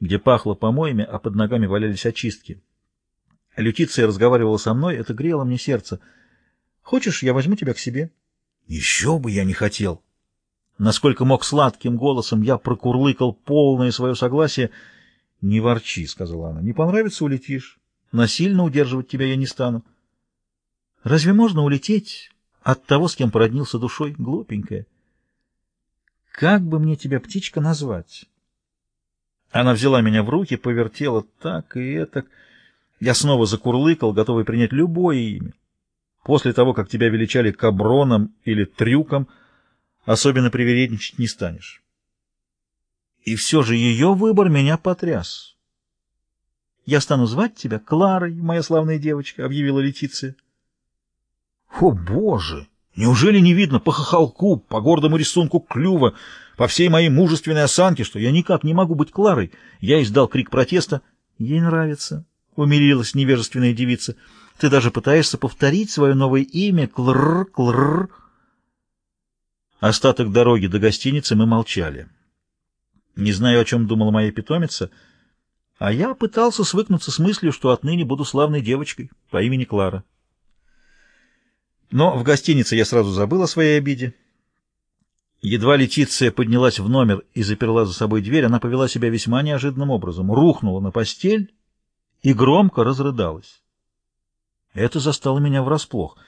где пахло помоями, а под ногами валялись очистки. Лютиция разговаривала со мной, это грело мне сердце. «Хочешь, я возьму тебя к себе?» «Еще бы я не хотел!» Насколько мог сладким голосом, я прокурлыкал полное свое согласие. «Не ворчи», — сказала она, — «не понравится — улетишь. Насильно удерживать тебя я не стану». «Разве можно улететь от того, с кем породнился душой, глупенькая?» «Как бы мне тебя, птичка, назвать?» Она взяла меня в руки, повертела так и этак. Я снова закурлыкал, готовый принять любое имя. После того, как тебя величали каброном или трюком, особенно привередничать не станешь. И все же ее выбор меня потряс. «Я стану звать тебя Кларой, моя славная девочка», — объявила Летиция. «О, Боже! Неужели не видно по хохолку, по гордому рисунку клюва, по всей моей мужественной осанке, что я никак не могу быть Кларой?» Я издал крик протеста. «Ей нравится», умилилась невежественная девица. Ты даже пытаешься повторить свое новое имя. Клр, клр. Остаток дороги до гостиницы мы молчали. Не знаю, о чем думала моя питомица, а я пытался свыкнуться с мыслью, что отныне буду славной девочкой по имени Клара. Но в гостинице я сразу забыл о своей обиде. Едва Летиция поднялась в номер и заперла за собой дверь, она повела себя весьма неожиданным образом. Рухнула на постель и громко разрыдалась. Это застало меня врасплох.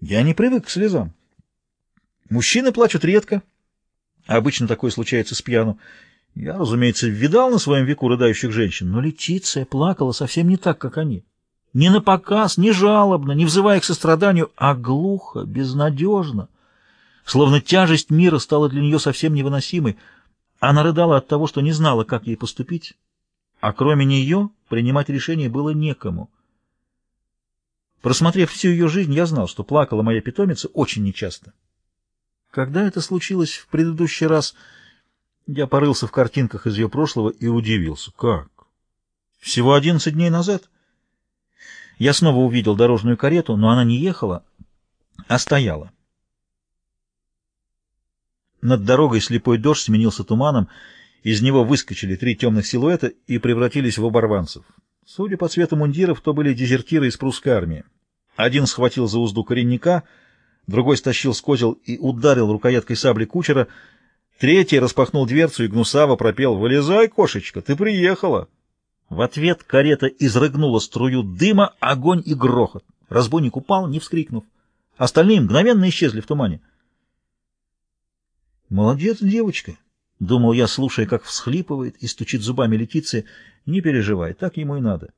Я не привык к слезам. Мужчины плачут редко, обычно такое случается с пьяну. Я, разумеется, видал на своем веку рыдающих женщин, но Летиция плакала совсем не так, как они. Не на показ, не жалобно, не взывая к состраданию, а глухо, безнадежно. Словно тяжесть мира стала для нее совсем невыносимой. Она рыдала от того, что не знала, как ей поступить а кроме нее принимать решение было некому. Просмотрев всю ее жизнь, я знал, что плакала моя питомица очень нечасто. Когда это случилось в предыдущий раз, я порылся в картинках из ее прошлого и удивился. Как? Всего одиннадцать дней назад? Я снова увидел дорожную карету, но она не ехала, а стояла. Над дорогой слепой дождь сменился туманом, из него выскочили три темных силуэта и превратились в оборванцев. Судя по цвету мундиров, то были дезертиры из прусской армии. Один схватил за узду коренника, другой стащил с козел и ударил рукояткой сабли кучера, третий распахнул дверцу и гнусаво пропел «Вылезай, кошечка, ты приехала!» В ответ карета изрыгнула струю дыма, огонь и грохот. Разбойник упал, не вскрикнув. Остальные мгновенно исчезли в тумане. «Молодец, девочка!» Думал я, слушая, как всхлипывает и стучит зубами Летиция. Не переживай, так ему и надо.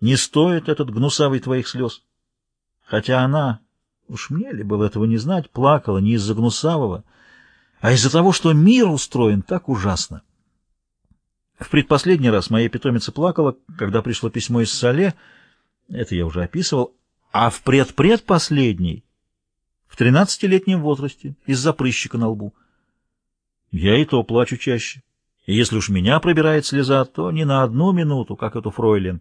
Не стоит этот гнусавый твоих слез. Хотя она, уж мне ли было этого не знать, плакала не из-за гнусавого, а из-за того, что мир устроен так ужасно. В предпоследний раз моя питомица плакала, когда пришло письмо из Сале, это я уже описывал, а в предпредпоследний, в тринадцатилетнем возрасте, из-за прыщика на лбу. Я и то плачу чаще. И если уж меня пробирает слеза, то не на одну минуту, как эту фройлен,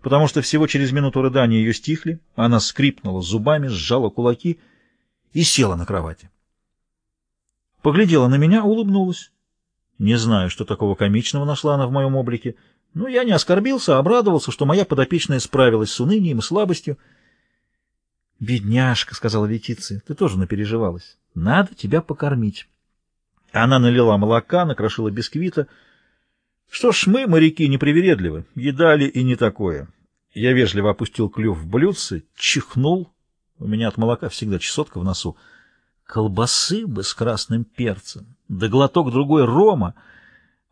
потому что всего через минуту рыдания ее стихли, она скрипнула зубами, сжала кулаки и села на кровати. Поглядела на меня, улыбнулась. Не знаю, что такого комичного нашла она в моем облике, но я не оскорбился, а обрадовался, что моя подопечная справилась с унынием и слабостью. «Бедняжка», — сказала Летиция, — «ты тоже напереживалась. Надо тебя покормить». Она налила молока, накрошила бисквита. Что ж, мы, моряки, непривередливы, едали и не такое. Я вежливо опустил клюв в блюдце, чихнул. У меня от молока всегда чесотка в носу. Колбасы бы с красным перцем, да глоток другой рома.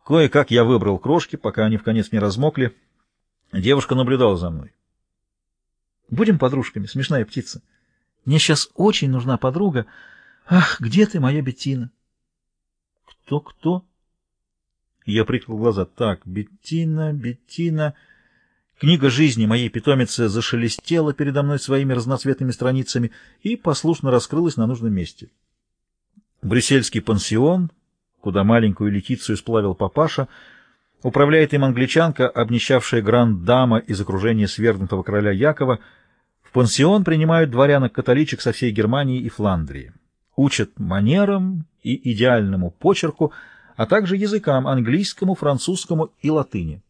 Кое-как я выбрал крошки, пока они в конец не размокли. Девушка наблюдала за мной. Будем подружками, смешная птица. Мне сейчас очень нужна подруга. Ах, где ты, моя Беттина? Кто-кто? Я прикрыл глаза. Так, Беттина, Беттина... Книга жизни моей питомицы зашелестела передо мной своими разноцветными страницами и послушно раскрылась на нужном месте. Брюссельский пансион, куда маленькую Летицию сплавил папаша, управляет им англичанка, обнищавшая гранд-дама из окружения свергнутого короля Якова. В пансион принимают дворянок-католичек со всей Германии и Фландрии учат манерам и идеальному почерку, а также языкам английскому, французскому и латыни.